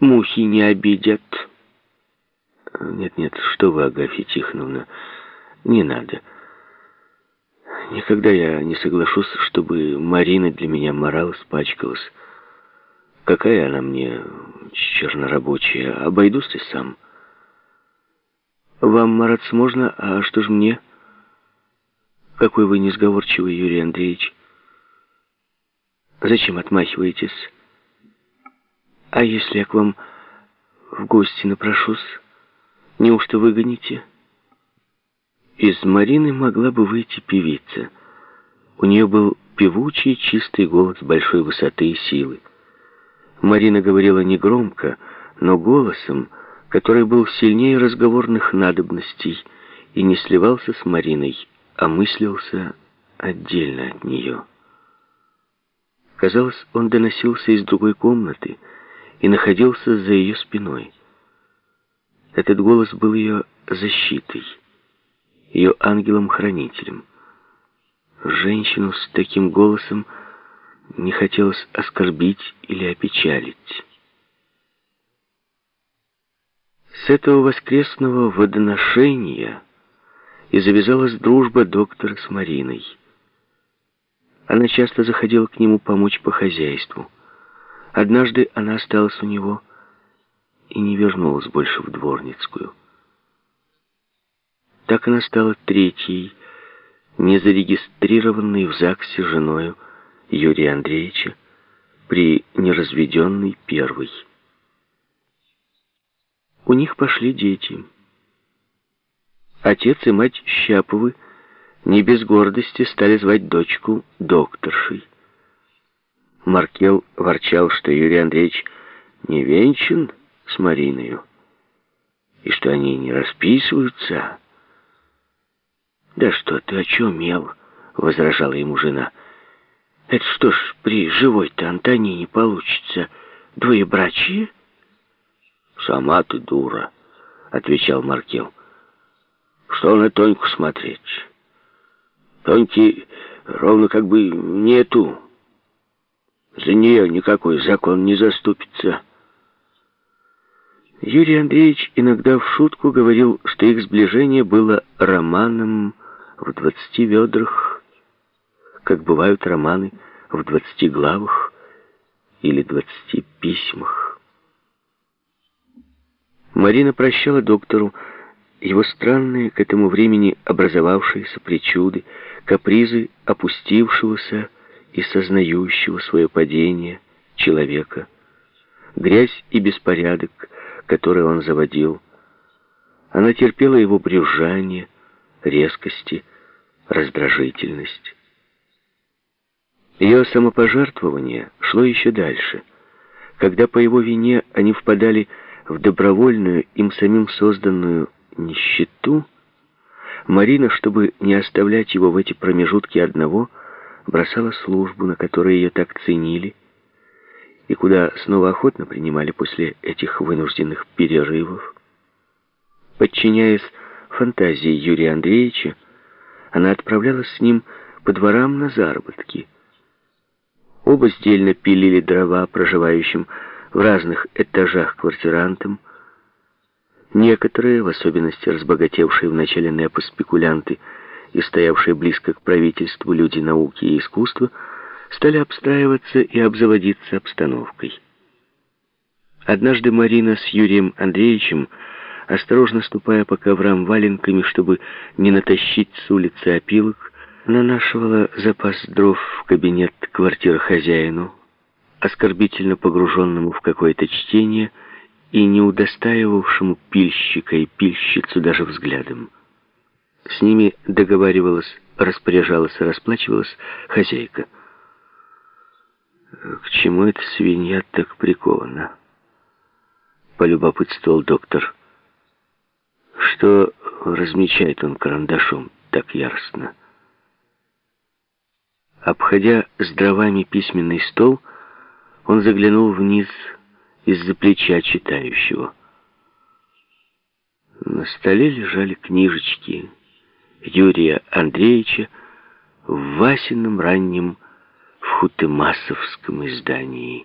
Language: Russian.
мухи не обидят. Нет-нет, что вы, Агафья Тихоновна, не надо. Никогда я не соглашусь, чтобы Марина для меня морал испачкалась. Какая она мне чернорабочая, обойдусь и сам. Вам мараться можно, а что ж мне? Какой вы несговорчивый, Юрий Андреевич. Зачем отмахиваетесь? А если я к вам в гости напрошусь, неужто выгоните? Из Марины могла бы выйти певица. У нее был певучий, чистый голос большой высоты и силы. Марина говорила негромко, но голосом, который был сильнее разговорных надобностей и не сливался с Мариной, а мыслился отдельно от нее. Казалось, он доносился из другой комнаты и находился за ее спиной. Этот голос был ее защитой ее ангелом-хранителем. Женщину с таким голосом не хотелось оскорбить или опечалить. С этого воскресного водоношения и завязалась дружба доктора с Мариной. Она часто заходила к нему помочь по хозяйству. Однажды она осталась у него и не вернулась больше в Дворницкую. Так она стала третьей, незарегистрированной в ЗАГСе женою Юрия Андреевича при неразведенной первой. У них пошли дети. Отец и мать Щаповы не без гордости стали звать дочку докторшей. Маркел ворчал, что Юрий Андреевич не венчан с Мариною, и что они не расписываются, «Да что ты очумел?» — возражала ему жена. «Это что ж, при живой-то Антонине получится двоебрачие?» «Сама ты дура», — отвечал Маркел. «Что на Тоньку смотреть? Тоньки ровно как бы нету. За нее никакой закон не заступится». Юрий Андреевич иногда в шутку говорил, что их сближение было романом в двадцати ведрах, как бывают романы в двадцати главах или двадцати письмах. Марина прощала доктору его странные к этому времени образовавшиеся причуды, капризы опустившегося и сознающего свое падение человека, грязь и беспорядок, которые он заводил. Она терпела его брюзжание, резкости, раздражительность. Ее самопожертвование шло еще дальше. Когда по его вине они впадали в добровольную, им самим созданную нищету, Марина, чтобы не оставлять его в эти промежутки одного, бросала службу, на которой ее так ценили, и куда снова охотно принимали после этих вынужденных перерывов. Подчиняясь фантазии Юрия Андреевича, она отправлялась с ним по дворам на заработки. Оба сдельно пилили дрова проживающим в разных этажах квартирантам. Некоторые, в особенности разбогатевшие в начале НЭПа спекулянты и стоявшие близко к правительству люди науки и искусства, стали обстраиваться и обзаводиться обстановкой. Однажды Марина с Юрием Андреевичем осторожно ступая по коврам валенками, чтобы не натащить с улицы опилок, нанашивала запас дров в кабинет квартиры хозяину, оскорбительно погруженному в какое-то чтение и не удостаивавшему пильщика и пильщицу даже взглядом. С ними договаривалась, распоряжалась расплачивалась хозяйка. «К чему эта свинья так прикована?» — полюбопытствовал доктор что размечает он карандашом так яростно. Обходя с дровами письменный стол, он заглянул вниз из-за плеча читающего. На столе лежали книжечки Юрия Андреевича в Васином раннем в хутемасовском издании.